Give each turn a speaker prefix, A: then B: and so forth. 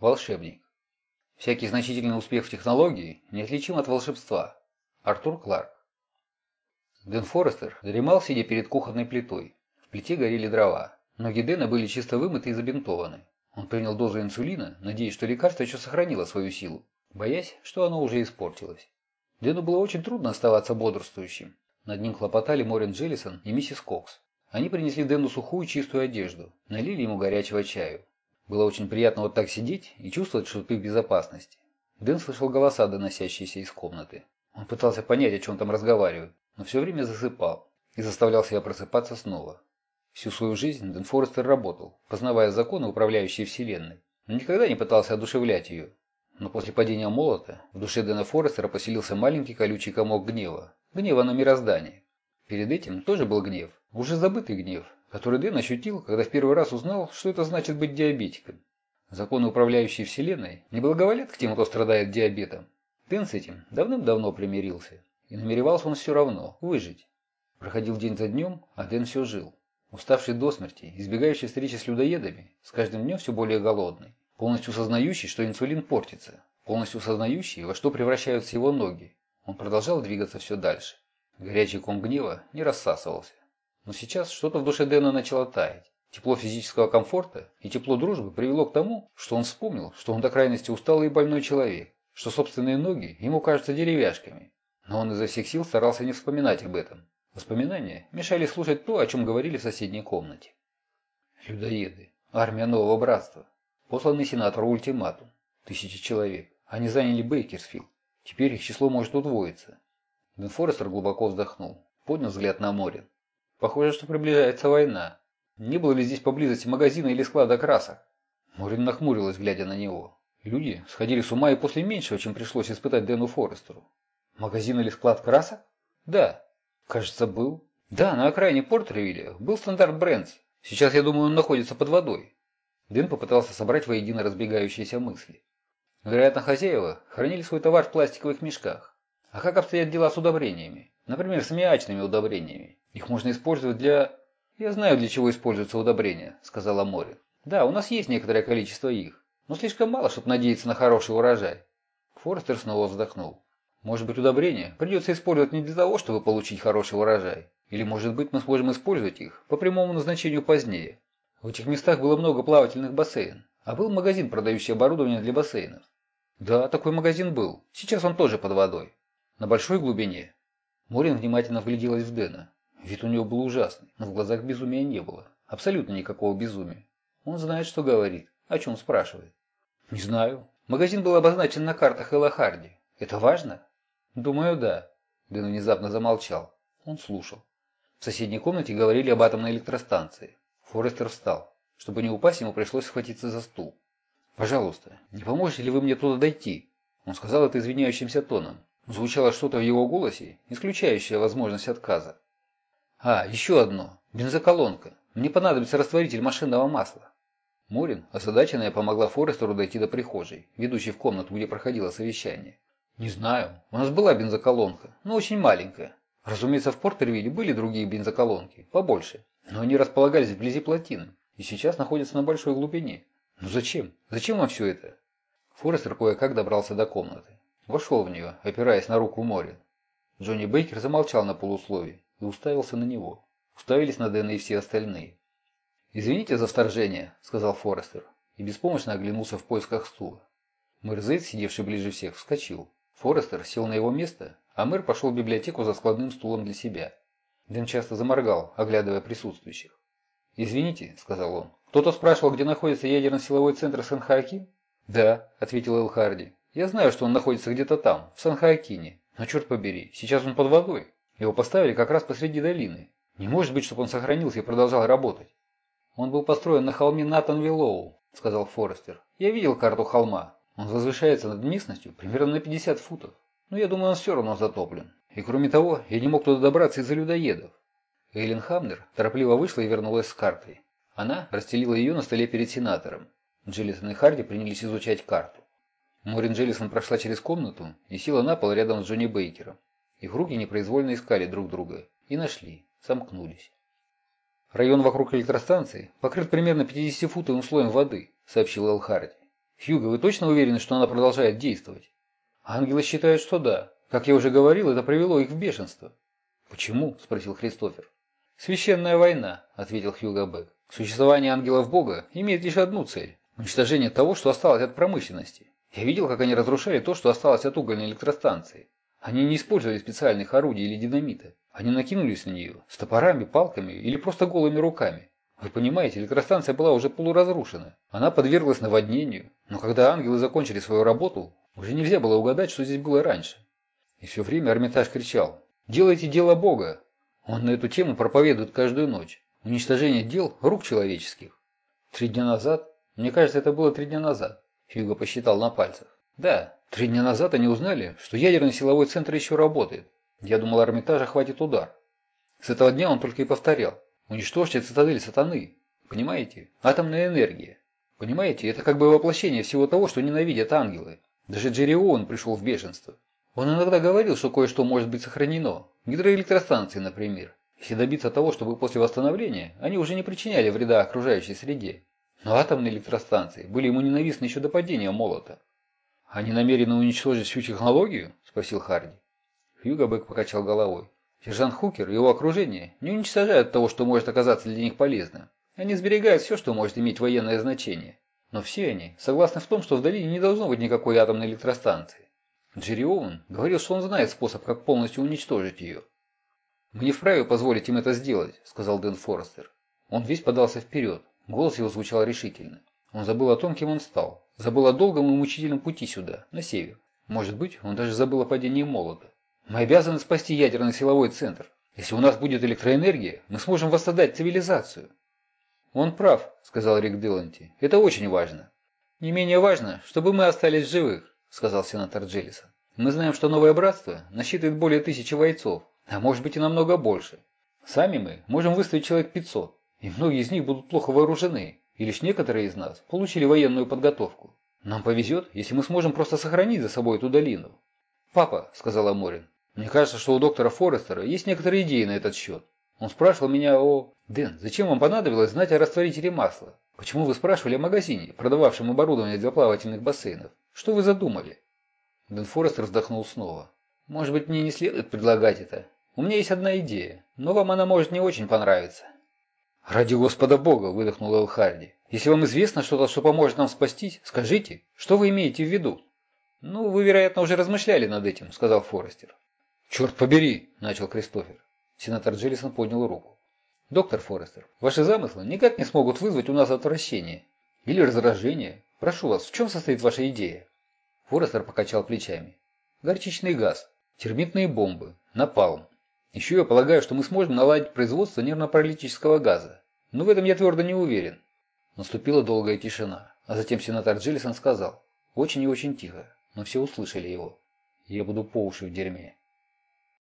A: Волшебник. Всякий значительный успех в технологии неотличим от волшебства. Артур Кларк. Дэн Форестер дремал, сидя перед кухонной плитой. В плите горели дрова. Ноги Дэна были чисто вымыты и забинтованы. Он принял дозу инсулина, надеясь, что лекарство еще сохранило свою силу, боясь, что оно уже испортилось. Дэну было очень трудно оставаться бодрствующим. Над ним хлопотали Морин Джеллисон и миссис Кокс. Они принесли Дэну сухую чистую одежду, налили ему горячего чаю. Было очень приятно вот так сидеть и чувствовать, что ты в безопасности. Дэн слышал голоса, доносящиеся из комнаты. Он пытался понять, о чем там разговаривают, но все время засыпал и заставлял себя просыпаться снова. Всю свою жизнь Дэн Форестер работал, познавая законы, управляющие Вселенной, но никогда не пытался одушевлять ее. Но после падения молота в душе Дэна Форестера поселился маленький колючий комок гнева. Гнева на мироздание. Перед этим тоже был гнев, уже забытый гнев, который Дэн ощутил, когда в первый раз узнал, что это значит быть диабетиком. Законы, управляющие Вселенной, не благоволят к тем, кто страдает диабетом. Дэн с этим давным-давно примирился. И намеревался он все равно выжить. Проходил день за днем, а Дэн все жил. Уставший до смерти, избегающий встречи с людоедами, с каждым днем все более голодный, полностью сознающий, что инсулин портится, полностью сознающий, во что превращаются его ноги, он продолжал двигаться все дальше. Горячий ком гнева не рассасывался. Но сейчас что-то в душе Дэна начало таять. Тепло физического комфорта и тепло дружбы привело к тому, что он вспомнил, что он до крайности усталый и больной человек, что собственные ноги ему кажутся деревяшками. Но он изо всех сил старался не вспоминать об этом. Воспоминания мешали слушать то, о чем говорили в соседней комнате. Людоеды. Армия нового братства. Посланный сенатору ультиматум. Тысячи человек. Они заняли Бейкерсфилд. Теперь их число может удвоиться. Дэн Форестер глубоко вздохнул. Поднял взгляд на море. Похоже, что приближается война. Не было ли здесь поблизости магазина или склада красок? Морин нахмурилась, глядя на него. Люди сходили с ума и после меньшего, чем пришлось испытать Дэну Форестеру. Магазин или склад красок? Да. Кажется, был. Да, на окраине Портервилля был стандарт Брендс. Сейчас, я думаю, он находится под водой. Дэн попытался собрать воедино разбегающиеся мысли. Вероятно, хозяева хранили свой товар в пластиковых мешках. А как обстоят дела с удобрениями? Например, с аммиачными удобрениями. Их можно использовать для... «Я знаю, для чего используются удобрения», – сказала Мори. «Да, у нас есть некоторое количество их, но слишком мало, чтобы надеяться на хороший урожай». Форестер снова вздохнул. «Может быть, удобрения придется использовать не для того, чтобы получить хороший урожай. Или, может быть, мы сможем использовать их по прямому назначению позднее. В этих местах было много плавательных бассейнов, а был магазин, продающий оборудование для бассейнов. Да, такой магазин был. Сейчас он тоже под водой. На большой глубине. Морин внимательно вгляделась в Дэна. Вид у него был ужасный, но в глазах безумия не было. Абсолютно никакого безумия. Он знает, что говорит. О чем спрашивает. Не знаю. Магазин был обозначен на картах Элла Харди. Это важно? Думаю, да. Дэн внезапно замолчал. Он слушал. В соседней комнате говорили об атомной электростанции. Форестер встал. Чтобы не упасть, ему пришлось схватиться за стул. «Пожалуйста, не поможете ли вы мне туда дойти?» Он сказал это извиняющимся тоном. Звучало что-то в его голосе, исключающее возможность отказа. «А, еще одно. Бензоколонка. Мне понадобится растворитель машинного масла». Морин, озадаченная, помогла Форестеру дойти до прихожей, ведущей в комнату, где проходило совещание. «Не знаю. У нас была бензоколонка, но очень маленькая. Разумеется, в Портервилле были другие бензоколонки, побольше, но они располагались вблизи плотины и сейчас находятся на большой глубине. «Ну зачем? Зачем вам все это?» Форестер кое-как добрался до комнаты. Вошел в нее, опираясь на руку Мори. Джонни Бейкер замолчал на полусловие и уставился на него. Уставились на Дэна и все остальные. «Извините за вторжение», — сказал Форестер, и беспомощно оглянулся в поисках стула. Мэр Зейд, сидевший ближе всех, вскочил. Форестер сел на его место, а мэр пошел в библиотеку за складным стулом для себя. Дэн часто заморгал, оглядывая присутствующих. «Извините», — сказал он, кто-то спрашивал, где находится ядерно-силовой центр Сан-Хоакин? Да, ответил Эл Харди. Я знаю, что он находится где-то там, в Сан-Хоакине. Но черт побери, сейчас он под водой. Его поставили как раз посреди долины. Не может быть, чтобы он сохранился и продолжал работать. Он был построен на холме Натан-Виллоу, сказал Форестер. Я видел карту холма. Он возвышается над местностью примерно на 50 футов. Но я думаю, он все равно затоплен. И кроме того, я не мог туда добраться из-за людоедов. Эйлин Хамнер торопливо вышла и вернулась с картой. Она расстелила ее на столе перед сенатором. Джеллисон и Харди принялись изучать карту. Морин Джеллисон прошла через комнату и села на пол рядом с Джонни Бейкером. Их руки непроизвольно искали друг друга и нашли, сомкнулись. «Район вокруг электростанции покрыт примерно 50-футовым слоем воды», — сообщил Эл Харди. Хьюго, вы точно уверены, что она продолжает действовать? Ангелы считают, что да. Как я уже говорил, это привело их в бешенство. Почему? спросил Христофер. Священная война, ответил Хьюго Бек. Существование ангелов Бога имеет лишь одну цель – уничтожение того, что осталось от промышленности. Я видел, как они разрушали то, что осталось от угольной электростанции. Они не использовали специальных орудий или динамита. Они накинулись на нее с топорами, палками или просто голыми руками. Вы понимаете, электростанция была уже полуразрушена. Она подверглась наводнению. Но когда ангелы закончили свою работу, уже нельзя было угадать, что здесь было раньше. И все время Армитаж кричал «Делайте дело Бога!» Он на эту тему проповедует каждую ночь. Уничтожение дел рук человеческих. Три дня назад? Мне кажется, это было три дня назад. Фьюго посчитал на пальцах. Да, три дня назад они узнали, что ядерный силовой центр еще работает. Я думал, Армитажа хватит удар. С этого дня он только и повторял. Уничтожьте цитадель сатаны. Понимаете? Атомная энергия. Понимаете, это как бы воплощение всего того, что ненавидят ангелы. Даже Джерри Оуэн пришел в бешенство. Он иногда говорил, что кое-что может быть сохранено. Гидроэлектростанции, например. Если добиться того, чтобы после восстановления они уже не причиняли вреда окружающей среде. Но атомные электростанции были ему ненавистны еще до падения молота. «Они намерены уничтожить всю технологию?» – спросил Харди. Хьюго Бек покачал головой. Сержант Хукер и его окружение не уничтожают того, что может оказаться для них полезным. Они сберегают все, что может иметь военное значение. Но все они согласны в том, что в долине не должно быть никакой атомной электростанции. Джерри Оуэн говорил, что он знает способ, как полностью уничтожить ее. «Мы не вправе позволить им это сделать», – сказал Дэн Форестер. Он весь подался вперед. Голос его звучал решительно. Он забыл о том, кем он стал. Забыл о долгом и мучительном пути сюда, на север. Может быть, он даже забыл о падении молота. Мы обязаны спасти ядерный силовой центр. Если у нас будет электроэнергия, мы сможем воссоздать цивилизацию. Он прав, сказал Рик Диланти. Это очень важно. Не менее важно, чтобы мы остались живых, сказал сенатор Джеллисон. Мы знаем, что новое братство насчитывает более тысячи бойцов, а может быть и намного больше. Сами мы можем выставить человек 500, и многие из них будут плохо вооружены, и лишь некоторые из нас получили военную подготовку. Нам повезет, если мы сможем просто сохранить за собой эту долину. «Папа», — сказала Морин, мне кажется, что у доктора Форестера есть некоторые идеи на этот счет. Он спрашивал меня о... Дэн, зачем вам понадобилось знать о растворителе масла? Почему вы спрашивали о магазине, продававшем оборудование для плавательных бассейнов? Что вы задумали? Дэн Форестер вздохнул снова. Может быть, мне не следует предлагать это? У меня есть одна идея, но вам она может не очень понравиться. «Ради Господа Бога!» – выдохнул Эл Харди. «Если вам известно что-то, что поможет нам спастись, скажите, что вы имеете в виду?» «Ну, вы, вероятно, уже размышляли над этим», – сказал Форестер. «Черт побери!» – начал Кристофер. Сенатор Джеллисон поднял руку. «Доктор Форестер, ваши замыслы никак не смогут вызвать у нас отвращение или раздражение. Прошу вас, в чем состоит ваша идея?» Форестер покачал плечами. «Горчичный газ, термитные бомбы, напалм. Еще я полагаю, что мы сможем наладить производство нервно-паралитического газа. Но в этом я твердо не уверен». Наступила долгая тишина, а затем сенатор Джеллисон сказал, очень и очень тихо, но все услышали его. «Я буду по уши в дерьме».